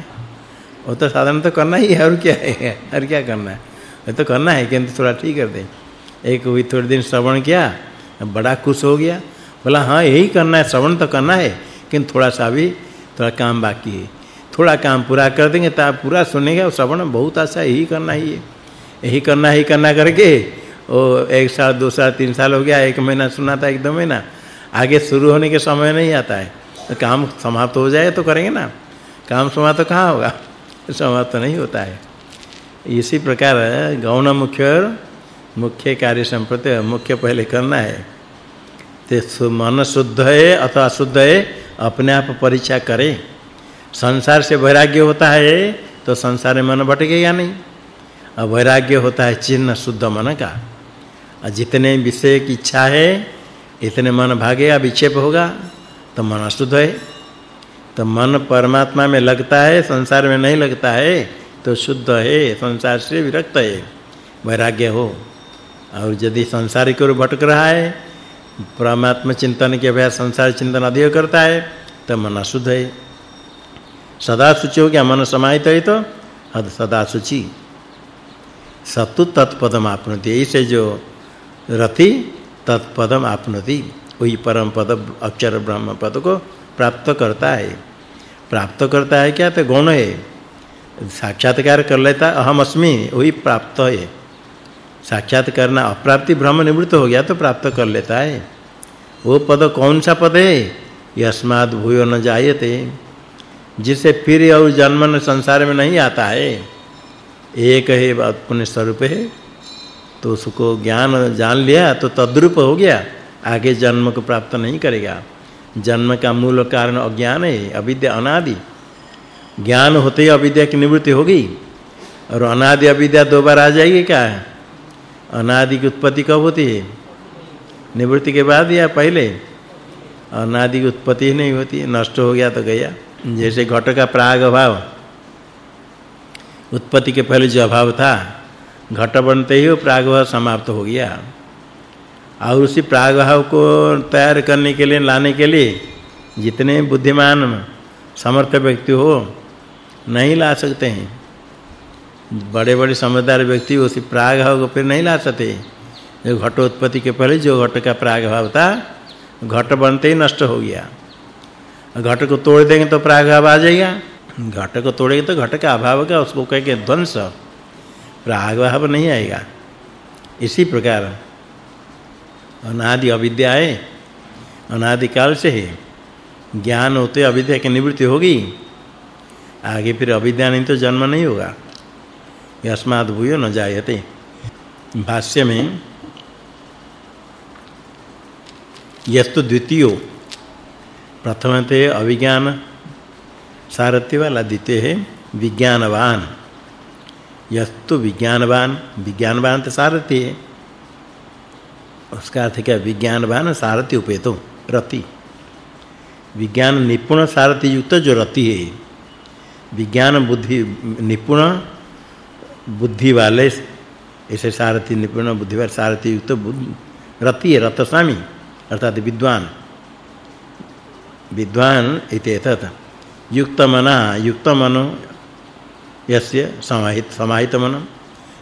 वो तो साधन तो करना ही है, और क्या है? और क्या करना है? वो तो करना है, किंतु थोड़ा ठीक कर दे। एक हुई थोड़े दिन श्रवण किया, बड़ा खुश हो गया। बोला हाँ यही करना है, श्रवण तो करना है, किंतु थोड़ा सा भी थोड़ा काम बाकी है। थोड़ा काम पूरा कर देंगे तो आप पूरा सुनेगा श्रवण बहुत अच्छा यही करना ही है। यही करना ही करना करके वो एक साल, दो साल, तीन साल हो गया, एक महीना सुना था, एक दो महीना। आगे शुरू होने के समय नहीं आता है। तो काम समाप्त हो जाए तो करेंगे ना। काम समाप्त तो कहाँ होगा? समाप्त तो नहीं होता है। इसी प्रकार, गौण मुख्य मुख्य कार्य संप्रति मुख्य पहले करना है। तो मन शुद्ध है अथवा अशुद्ध है, अपने आप परीक्षा करे। संसार से वैराग्य होता है तो संसार में मन भटकेगा नहीं। और वैराग्य होता है चिन्ह शुद्ध मन का। और जितने विषय की इच्छा है, इतने मन भागेगा विक्षेप होगा तो मन अशुद्ध है। तो मन परमात्मा में लगता है, संसार में नहीं लगता है तो शुद्ध है, संसार से विरक्त है, वैराग्य हो। और यदि संसारिक और भटक रहा है, परमात्मा चिंतन के अभ्यास संसार चिंतन अधिक करता है तो मन अशुद्ध है। सदा शुचि हो गया, मन समाहित है तो सदा शुचि। सतु तत्पदम आपनति, ऐसे जो रति तत्पदम आपनति। वही परम पद, अक्षर ब्रह्म पद को प्राप्त करता है। प्राप्त करता है क्या? तो गौण है। साक्षात्कार कर लेता, अहम अस्मि, वही प्राप्त है। साक्षात करना अप्राप्ति भ्रम निवृत्त हो गया तो प्राप्त कर लेता है। वो पद कौन सा पद है? यस्माद भूयो न जायते। जिसे फिर और जन्म संसार में नहीं आता है। एक है, अपने स्वरूप है। तो उसको ज्ञान जान लिया तो तद्रूप हो गया। आगे जन्म को प्राप्त नहीं करेगा। जन्म का मूल कारण अज्ञान है, अविद्या, अनादि। ज्ञान होते ही अविद्या की निवृत्ति होगी। और अनादि, अविद्या दो बार आ जाएगी क्या? अनादि की उत्पत्ति कब होती है? निवृत्ति के बाद या पहले? अनादि की उत्पत्ति ही नहीं होती, नष्ट हो गया तो गया। जैसे घट का प्राग अभाव। उत्पत्ति के पहले जो अभाव था घट बनते ही वो प्राग अभाव समाप्त हो गया। और उसी प्रागभाव को तैयार करने के लिए, लाने के लिए जितने बुद्धिमान समर्थ व्यक्ति हो, नहीं ला सकते हैं। बड़े-बड़े समझदार व्यक्ति उसी प्रागभाव को फिर नहीं ला सकते। जो घटोत्पत्ति के पहले जो घट का प्रागभाव था घट बनते ही नष्ट हो गया। घट को तोड़ देंगे तो प्रागभाव आ जाएगा। घट को तोड़ेंगे तो घट का अभाव का उसको कह के ध्वंस। प्रागभाव नहीं आएगा। इसी प्रकार अनादि अविद्या है अनादि काल से है। ज्ञान होते अविद्या की निवृत्ति होगी। आगे फिर अविद्या नहीं तो जन्म नहीं होगा। यस्माद् भूयो न जायते। भाष्य में यस्तु द्वितीयो। प्रथम ते अविज्ञान, सारथ्य वाला द्वितीय है, विज्ञानवान। यस्तु विज्ञानवान विज्ञानवान तो है। उसका अर्थ क्या? विज्ञानवान सारथी उपेतो, रति। विज्ञान निपुण सारथी युक्त जो रति है। विज्ञान बुद्धि, निपुण बुद्धि वाले, ऐसे सारथी, निपुण बुद्धि वाले, सारथी युक्त रति है रत स्वामी अर्थात विद्वान। विद्वान इति तत् युक्त मना युक्त मनो यस्य समाहित समाहित मन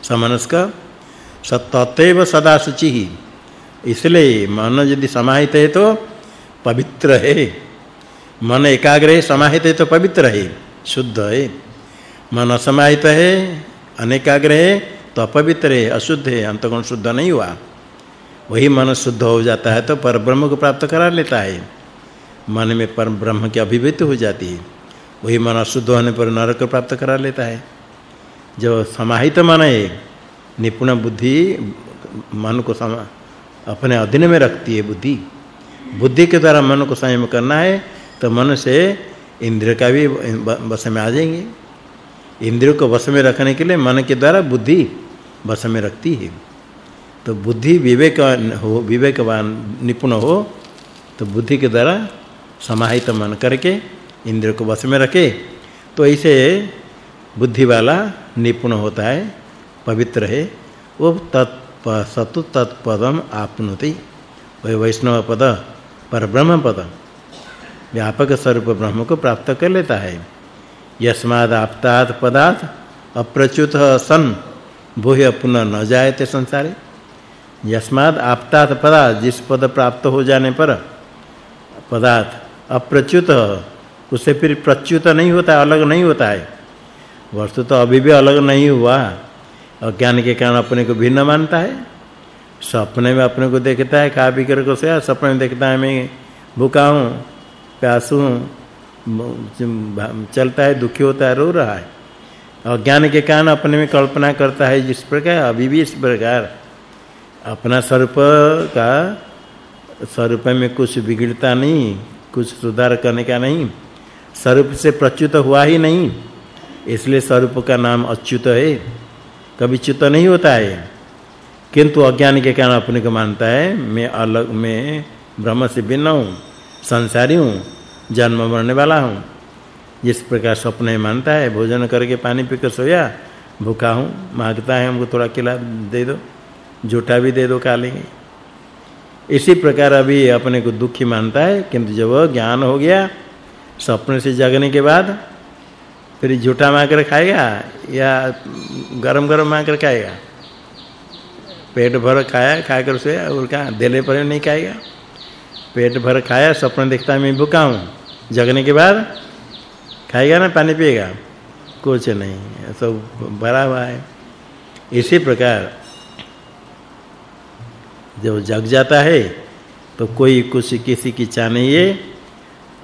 समनस्क सततैव सदा शुचि। इसलिए मन यदि समाहित है तो पवित्र है। मन एकाग्र है समाहित है तो पवित्र है। शुद्ध है। मन असमाहित है, अनेकाग्र है तो अपवित्र है, अशुद्ध है, अंतगुण शुद्ध नहीं हुआ। वही मन शुद्ध हो जाता है तो पर ब्रह्म को प्राप्त करा लेता है। मन में पर ब्रह्म की अभिव्यक्ति हो जाती है। वही मन अशुद्ध होने पर नरक प्राप्त करा लेता है। जो समाहित मन है निपुण बुद्धि मन को समा, अपने अधीन में रखती है बुद्धि। बुद्धि के द्वारा मन को संयम करना है तो मन से इंद्र का भी वश में आ जाएँगे। इंद्रियों को वश में रखने के लिए मन के द्वारा बुद्धि वश में रखती है। तो बुद्धि विवेक हो, विवेकवान, निपुण हो तो बुद्धि के द्वारा समाहित मन करके इंद्रियों को वश में रखे तो ऐसे बुद्धि वाला निपुण होता है, पवित्र है। वो तत् सतु तत्पदम आपनुति। वै वैष्णव पद पर ब्रह्म पद। व्यापक स्वरूप ब्रह्म को प्राप्त कर लेता है। यस्माद आपतात पदार्थ अप्रच्युत सन भूय पुनः न जायते संसारे। यस्माद आपतात पदार्थ, जिस पद प्राप्त हो जाने पर, पदार्थ अप्रच्युत उससे फिर प्रच्युत नहीं होता अलग नहीं होता है। वस्तु तो अभी भी अलग नहीं हुआ। अज्ञान के कारण अपने को भिन्न मानता है। सपने में अपने को देखता है खा पी कर को सोया सपने में देखता है, मैं भूखा हूँ, प्यासू हूँ, चलता है, दुखी होता है, रो रहा है। अज्ञान के कारण अपने में कल्पना करता है, जिस प्रकार, अभी भी इस प्रकार। अपना स्वरूप का, स्वरूप में कुछ बिगड़ता नहीं, कुछ सुधार करने का नहीं। स्वरूप से प्रच्युत हुआ ही नहीं। इसलिए स्वरूप का नाम अच्युत है। कभी च्युत नहीं होता है। किंतु अज्ञान के कारण अपने को मानता है, मैं अलग, मैं ब्रह्म से भिन्न हूँ, संसारी हूँ, जन्म मरने वाला हूँ। जिस प्रकार सपने मानता है, भोजन करके पानी पीकर सोया, भूखा हूँ, माँगता है हमको थोड़ा खिला दे दो, झूठा भी दे दो खा लेंगे इसी प्रकार अभी अपने को दुखी मानता है, किंतु जब ज्ञान हो गया सपने से जगने के बाद फिर झूठा मांग कर खाएगा या गरम गरम मांग कर खाएगा? पेट भर खाया खा कर सोया और कहा देने पर नहीं खाएगा। पेट भर खाया, सपने देखता मैं भूखा हूँ। जगने के बाद खाएगा ना, पानी पिएगा? कुछ नहीं, सब भरा हुआ है। इसी प्रकार जब जग जाता है तो कोई कुछ किसी की चाह नहीं है।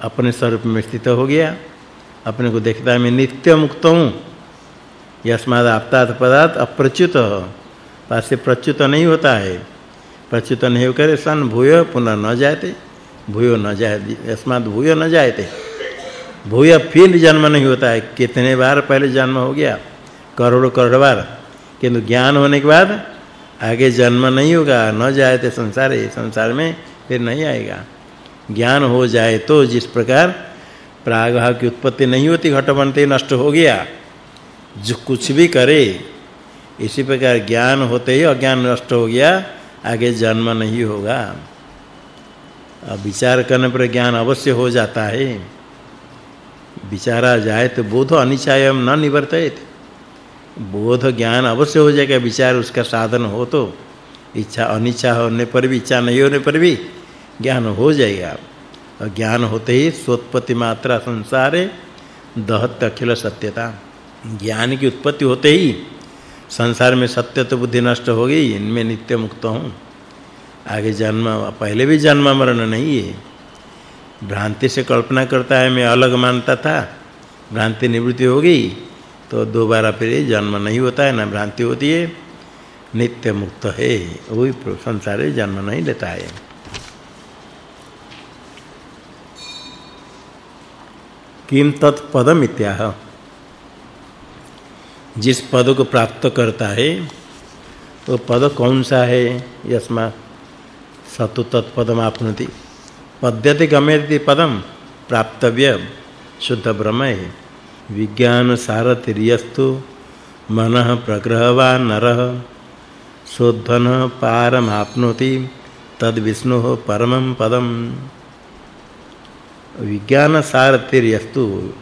अपने स्वरूप में स्थित हो गया। अपने को देखता मैं नित्य मुक्त हूँ। यस्माद आपतात पदार्थ अप्रच्युत। पास प्रच्युत नहीं होता है। प्रच्युत नहीं होकर सन भूय पुनः न जाते भूयो न जाए यस्माद भूयो न जाते भूय फिर जन्म नहीं होता है। कितने बार पहले जन्म हो गया? करोड़ों करोड़ बार। किंतु ज्ञान होने के बाद आगे जन्म नहीं होगा। न जाए संसार संसार में फिर नहीं आएगा। ज्ञान हो जाए तो जिस प्रकार प्रागभाव की उत्पत्ति नहीं होती घट बनते नष्ट हो गया, जो कुछ भी करे, इसी प्रकार ज्ञान होते ही अज्ञान नष्ट हो गया, आगे जन्म नहीं होगा। अब विचार करने पर ज्ञान अवश्य हो जाता है। विचारा जाए तो बोध अनिचायम न निवर्तयत। बोध ज्ञान अवश्य हो जाएगा, विचार उसका साधन हो तो। इच्छा अनिच्छा होने पर भी, इच्छा नहीं होने पर भी ज्ञान हो जाएगा और ज्ञान होते ही स्वोत्पत्ति मात्रा संसारे दहत अखिल सत्यता। ज्ञान की उत्पत्ति होते ही संसार में सत्य तो बुद्धि नष्ट हो गई, इनमें नित्य मुक्त हूँ। आगे जन्म, पहले भी जन्म मरण नहीं है। भ्रांति से कल्पना करता है, मैं अलग मानता था। भ्रांति निवृत्ति हो गई तो दोबारा फिर जन्म नहीं होता है, ना भ्रांति होती है। नित्य मुक्त है, वही संसार जन्म नहीं लेता है। किम तत्पदम इत्याह। जिस पद को प्राप्त करता है तो पद कौन सा है? यस्मा सतु तत्पदम आपनति। पद्यते गम्यति पदम प्राप्तव्य शुद्ध ब्रह्म है। विज्ञान सारथिर्यस्तु मन प्रग्रहवान नरः। शोधन पारमाप्नोति। तद विष्णु परमं पदम। विज्ञान सारथिर्यस्तु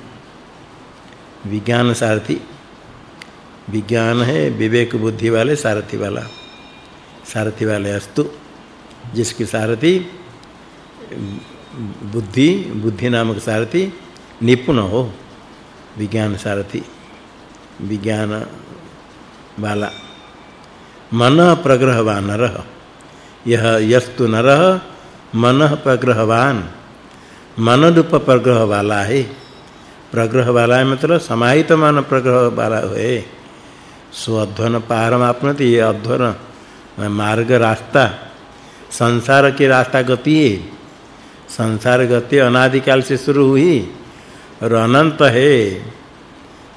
विज्ञान सारथी विज्ञान है विवेक बुद्धि वाले सारथी वाला। सारथी वाले अस्तु, जिसकी सारथी, बुद्धि बुद्धि नामक सारथी निपुण हो। विज्ञान सारथी। विज्ञान वाला। मन प्रग्रहवान नरः यह यस्तु नरः, मन प्रग्रहवान। मन रूप प्रग्रह वाला है प्रग्रह वाला है मतलब समाहित मन प्रग्रह वाला है सो स्वध्वन पारमापनति ये अध्वन मार्ग रास्ता, संसार की रास्ता गति है। संसार गति अनादिकाल से शुरू हुई और अनंत है।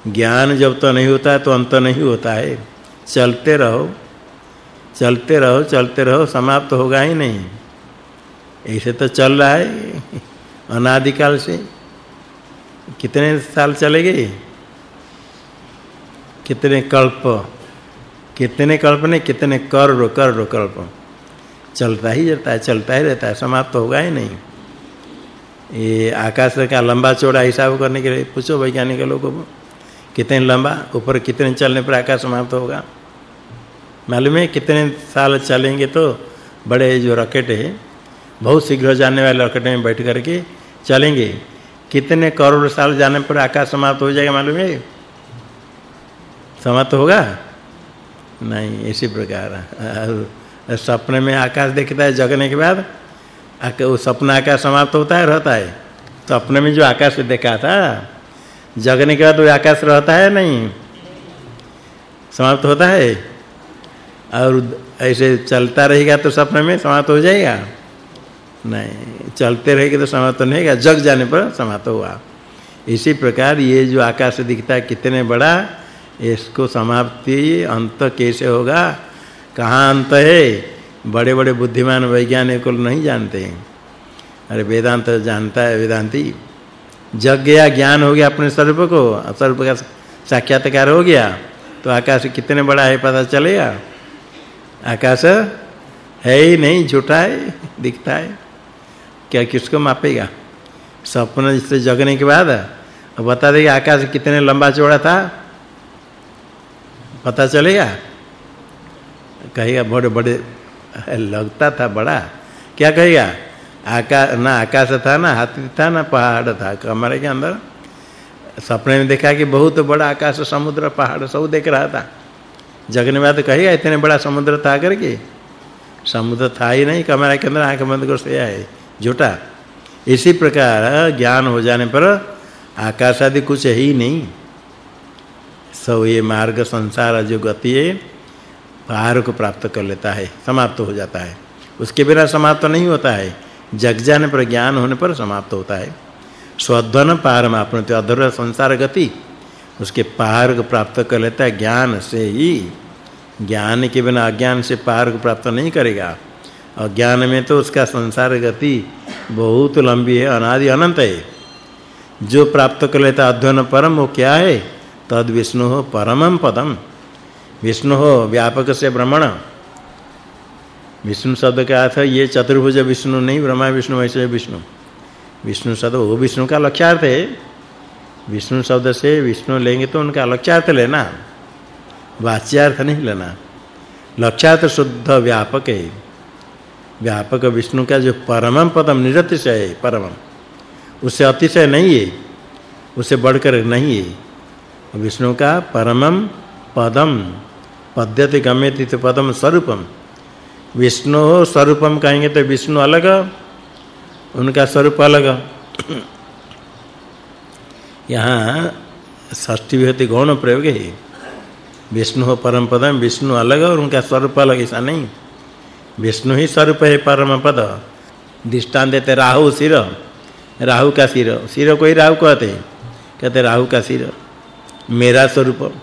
ज्ञान जब तो नहीं होता है तो अंत नहीं होता है। चलते रहो चलते रहो चलते रहो, समाप्त होगा ही नहीं। ऐसे तो चल रहा है। अनादिकाल से? कितने साल चलेगे? कितने कल्प? कितने कल्प ने कितने कर रो कर रो कल्प। चलता ही रहता है, चलता ही रहता है, समाप्त तो होगा ही नहीं। ये आकाश का लंबा चौड़ा हिसाब करने के लिए पूछो वैज्ञानिक लोगों को। कितने लंबा? ऊपर कितने चलने पर आकाश समाप्त होगा? मालूम है कितने साल चलेंगे तो? बड़े जो रॉकेट है, बहुत शीघ्र जाने वाले रॉकेट में बैठ करके चलेंगे। कितने करोड़ साल जाने पर आकाश समाप्त हो जाएगा मालूम है? समाप्त होगा? नहीं, इसी प्रकार। सपने में आकाश देखता है, जगने के बाद वो सपना आकाश समाप्त होता है, रहता है। तो अपने में जो आकाश देखा था, जगने के बाद वो आकाश रहता है नहीं? समाप्त होता है? और ऐसे चलता रहेगा तो सपने में समाप्त हो जाएगा। नहीं, चलते रहेगा तो समाप्त नहीं होगा, जग जाने पर समाप्त हुआ। इसी प्रकार ये जो आकाश दिखता है कितने बड़ा, इसको समाप्ति अंत कैसे होगा? कहाँ अंत है? बड़े-बड़े बुद्धिमान वैज्ञानिक को नहीं जानते हैं। अरे, वेदांत जानता है वेदांती। जग गया, ज्ञान हो गया अपने स्वरूप को स्वरूप का साक्षात्कार हो गया तो आकाश कितने बड़ा है पता चलेगा? आकाश है ही नहीं, झूठा है, दिखता है। क्या किसको मापेगा? सपने से जगने के बाद? बता देगा आकाश कितने लंबा चौड़ा था? पता चलेगा? कहेगा, बड़े बड़े, लगता था बड़ा। क्या कहेगा? आकाश ना आकाश था, ना हाथी था, ना पहाड़ था। कमरे के अंदर सपने में देखा कि बहुत बड़ा आकाश, समुद्र, पहाड़ सब देख रहा था। जगने में तो कहेगा, इतने बड़ा समुद्र था करके समुद्र था ही नहीं, कमरे के अंदर आँख बंद कर सोया है झूठा। इसी प्रकार, ज्ञान हो जाने पर आकाश आदि कुछ है ही नहीं। सब ये मार्ग, संसार जो गति है पार को प्राप्त कर लेता है, समाप्त हो जाता है। उसके बिना समाप्त नहीं होता है। जग जाने पर, ज्ञान होने पर समाप्त होता है। स्वध्वन पार मापनते अधर संसार गति। उसके पार को प्राप्त कर लेता है, ज्ञान से ही। ज्ञान के बिना अज्ञान से पार को प्राप्त नहीं करेगा। और ज्ञान में तो उसका संसार गति बहुत लंबी है, अनादि अनंत है। जो प्राप्त कर लेता अध्ययन परम, वो क्या है? तद विष्णु हो परमम पदम। विष्णु हो व्यापक से ब्रह्मण। विष्णु शब्द का अर्थ ये चतुर्भुज विष्णु नहीं, ब्रह्मा विष्णु ऐसे विष्णु। विष्णु शब्द, वो विष्णु का लक्ष्यार्थ है। विष्णु शब्द से विष्णु लेंगे तो उनका लक्ष्यार्थ लेना। वाच्यार्थ नहीं लेना। लक्ष्यार्थ शुद्ध व्यापक है। व्यापक विष्णु का जो परमम पदम निरतिशय है परमम उससे अतिशय नहीं है, उससे बढ़कर नहीं है। विष्णु का परमम पदम, पद्यते गम्यति तो पदम स्वरूपम। विष्णु स्वरूपम कहेंगे तो विष्णु अलग, उनका स्वरूप अलग। यहाँ षष्ठी विभूति गौण प्रयोग है। विष्णु परम पदम, विष्णु अलग और उनका स्वरूप अलग, ऐसा नहीं। विष्णु ही स्वरूप है परम पद दृष्टांत देते राहु सिर। राहु का सिर। सिर कोई राहु कहते कहते राहु का सिर। मेरा स्वरूप।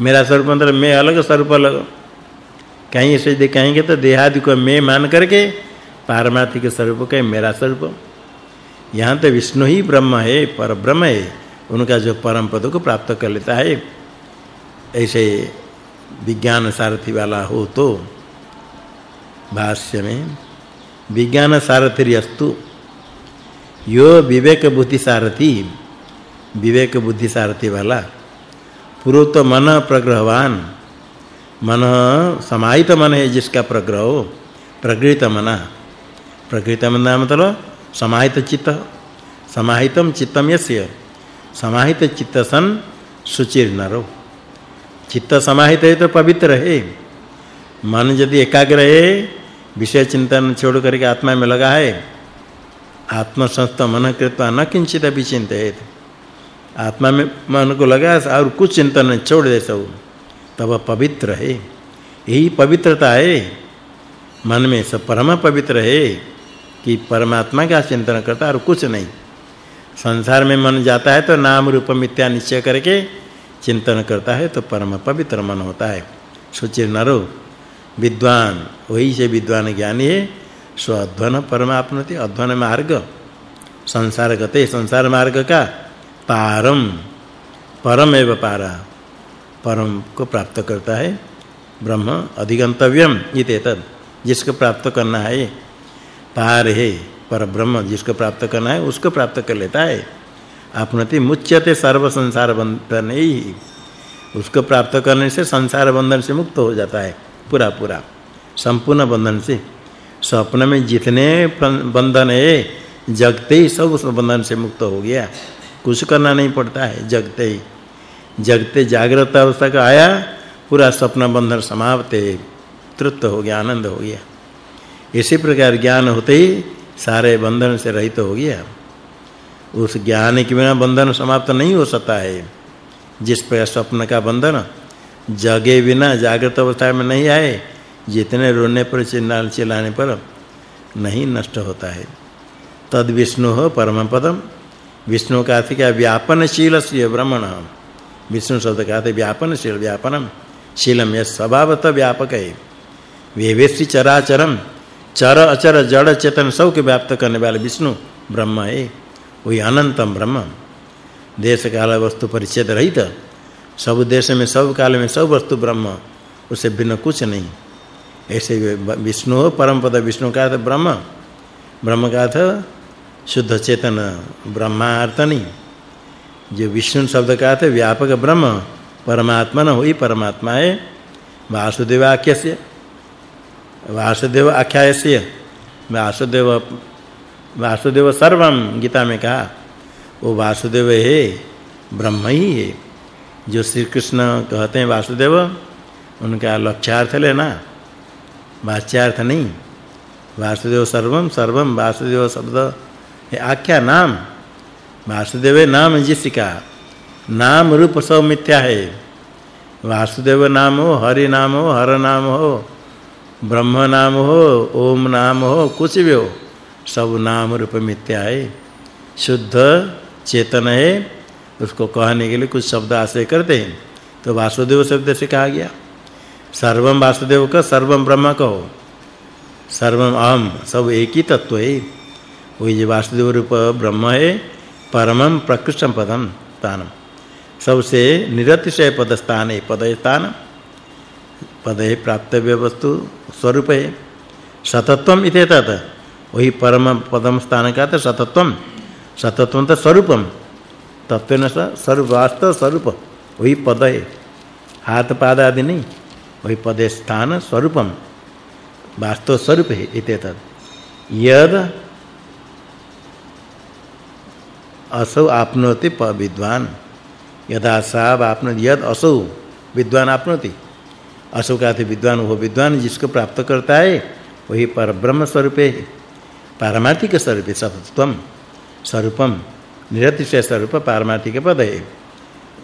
मेरा स्वरूप मतलब मैं अलग, स्वरूप अलग। कहीं ऐसे दिखाएँगे तो देहादि को मैं मान करके पारमार्थिक स्वरूप का मेरा स्वरूप। यहाँ तो विष्णु ही ब्रह्म है पर ब्रह्म है। उनका जो परम पद को प्राप्त कर लेता है, ऐसे विज्ञान सारथी वाला हो तो भाष्य में विज्ञान सारथी अस्तु यो विवेक बुद्धि सारथी विवेक बुद्धि सारथी वाला पूर्व मन प्रग्रहवान। मन समाहित मन है जिसका प्रग्रह हो, प्रगृहित मन। प्रगृहित मन मतलब समाहित चित्त। समाहितम चित्तम यस्य, समाहित चित्त सन सुचिर नरो चित्त समाहित है तो पवित्र है। मन यदि एकाग्र है, विषय चिंतन छोड़ करके आत्मा में लगा है, आत्मसंस्थ मन कृत्वा न किंचित विचिंतित आत्मा में मन को लगा और कुछ चिंतन छोड़ दे सब। तब पवित्र है। यही पवित्रता है। मन में सब परम पवित्र है कि परमात्मा का चिंतन करता और कुछ नहीं। संसार में मन जाता है तो नाम रूप मिथ्या निश्चय करके चिंतन करता है तो परम पवित्र मन होता है। सुचिर नरो विद्वान। वही से विद्वान ज्ञानी है स्व अध्वन परमात्मति अध्वन मार्ग। संसार गते, संसार मार्ग का पारम, परम एव पारा। परम को प्राप्त करता है, ब्रह्म अधिगंतव्यम, इते तद जिसको प्राप्त करना है, पार है पर ब्रह्म जिसको प्राप्त करना है, उसको प्राप्त कर लेता है। आपनति मुच्यते सर्व संसार बंधन ही। उसको प्राप्त करने से संसार बंधन से मुक्त हो जाता है। पूरा पूरा, संपूर्ण बंधन से। स्वप्न में जितने बंधन है, जगते ही सब उस बंधन से मुक्त हो गया। कुछ करना नहीं पड़ता है, जगते ही। जगते जागृत अवस्था का आया, पूरा स्वप्न बंधन समाप्त है। तृप्त हो गया, आनंद हो गया। इसी प्रकार ज्ञान होते ही सारे बंधन से रहित हो गया। उस ज्ञान के बिना बंधन समाप्त नहीं हो सकता है। जिस पर स्वप्न का बंधन जगे बिना, जागृत अवस्था में नहीं आए, जितने रोने पर, चिल्लाने चिल्लाने पर नहीं नष्ट होता है। तद विष्णु हो परम पदम। विष्णु का अर्थ क्या? व्यापनशील से ब्रह्मण विष्णु शब्द का अर्थ व्यापनशील, व्यापनम। शीलम यह स्वभावतः व्यापक। है वेवेशी चराचरम। चर अचर जड़ चेतन सब के व्याप्त करने वाले विष्णु ब्रह्म है वही अनंतम ब्रह्म। देश काल वस्तु परिच्छेद रहित। सब देश में, सब काल में, सब वस्तु ब्रह्म उससे भिन्न कुछ नहीं। ऐसे विष्णु परम पद विष्णु का अर्थ ब्रह्म। ब्रह्म का अर्थ शुद्ध चेतन ब्रह्मा अर्थ नहीं। जो विष्णु शब्द का अर्थ व्यापक ब्रह्म, परमात्मा न हुई, परमात्मा है वासुदेवाख्य से वासुदेव आख्यायस्य। वासुदेव वासुदेव सर्वम गीता में कहा वो वासुदेव, है ब्रह्म ही है। जो श्री कृष्ण कहते हैं वासुदेव, उनका लक्ष्यार्थ लेना। वाच्यार्थ नहीं। वासुदेव सर्वम सर्वम वासुदेव शब्द। है आख्या नाम। वासुदेव नाम जिसका। नाम रूप सब मिथ्या है। वासुदेव नाम हो, हरि नाम हो, हर नाम हो, ब्रह्म नाम हो, ओम नाम हो, कुछ भी हो, सब नाम रूप मिथ्या है। शुद्ध, चेतन है उसको कहने के लिए कुछ शब्द आश्रय करते हैं। तो वासुदेव शब्द से कहा गया सर्वम वासुदेव का सर्वम ब्रह्म कहो। सर्वम अहम सब एक ही तत्व है। वही जो वासुदेव रूप ब्रह्म है परमम प्रकृष्टम पदम स्थानम। सबसे निरतिशय पद स्थान है, पद स्थान। पद है प्राप्तव्य वस्तु स्वरूप है। सतत्वम इति वही परम पदम स्थान का तो सतत्वम सतत्वम तो स्वरूपम। तत्वेन स्वरूप वास्तव स्वरूप। वही पद है। हाथ पाद आदि नहीं। वही पद स्थान स्वरूपम। वास्तव स्वरूप है इति यद असौ आपनोति प विद्वान। यदा साव आपन यद असौ विद्वान आपनोति। असौ का विद्वान वो विद्वान जिसको प्राप्त करता है, वही पर ब्रह्म स्वरूप है। पारमार्थिक स्वरूप सतत्वम स्वरूपम। निरतिशय स्वरूप पारमार्थिक पद है।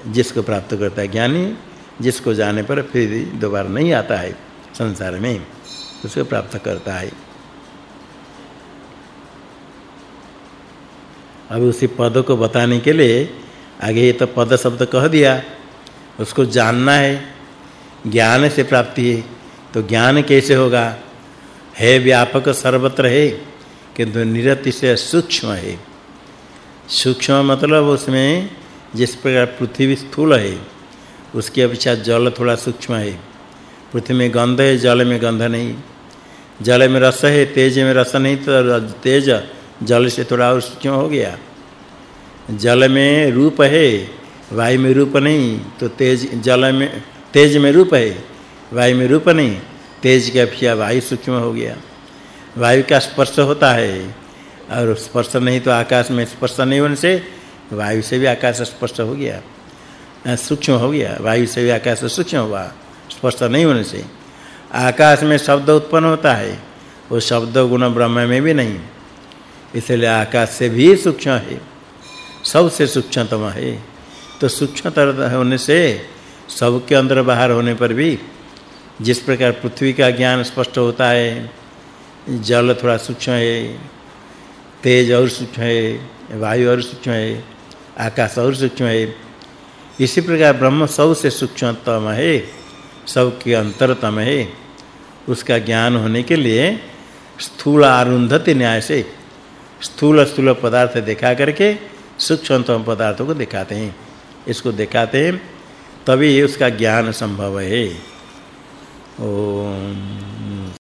जिसको प्राप्त करता है ज्ञानी, जिसको जाने पर फिर दोबारा नहीं आता है संसार में, उसको प्राप्त करता है। अब उसी पद को बताने के लिए आगे ये तो पद शब्द कह दिया। उसको जानना है, ज्ञान से प्राप्ति है तो ज्ञान कैसे होगा? है व्यापक सर्वत्र है, किंतु निरति से सूक्ष्म है। सूक्ष्म मतलब उसमें जिस प्रकार पृथ्वी स्थूल है, उसकी अपेक्षा जल थोड़ा सूक्ष्म है। पृथ्वी में गंध है, जल में गंध नहीं। जल में रस है, तेज में रस नहीं तो तेज जल से थोड़ा और सूक्ष्म हो गया। जल में रूप है, वायु में रूप नहीं तो तेज जल में, तेज में रूप है, वायु में रूप नहीं। तेज के अपेक्षा वायु सूक्ष्म हो गया। वायु का स्पर्श होता है और स्पर्श नहीं तो आकाश में स्पर्श नहीं होने से वायु से भी आकाश स्पर्श हो गया। सूक्ष्म हो गया। वायु से भी आकाश सूक्ष्म हुआ, स्पर्श नहीं होने से। आकाश में शब्द उत्पन्न होता है, वो शब्द गुण ब्रह्म में भी नहीं। इसलिए आकाश से भी सूक्ष्म है, सबसे सूक्ष्मतम है। तो सूक्ष्मतर होने से सबके अंदर बाहर होने पर भी जिस प्रकार पृथ्वी का ज्ञान स्पष्ट होता है, जल थोड़ा सूक्ष्म है तेज और सूक्ष्म है, वायु और सूक्ष्म है, आकाश और सूक्ष्म है। इसी प्रकार ब्रह्म सबसे सूक्ष्मतम है, सबके अंतरतम है। उसका ज्ञान होने के लिए स्थूल आरुंधति न्याय से स्थूल स्थूल पदार्थ देखा करके सूक्ष्मतम पदार्थों को दिखाते हैं। इसको दिखाते हैं, तभी उसका ज्ञान संभव है। ओम।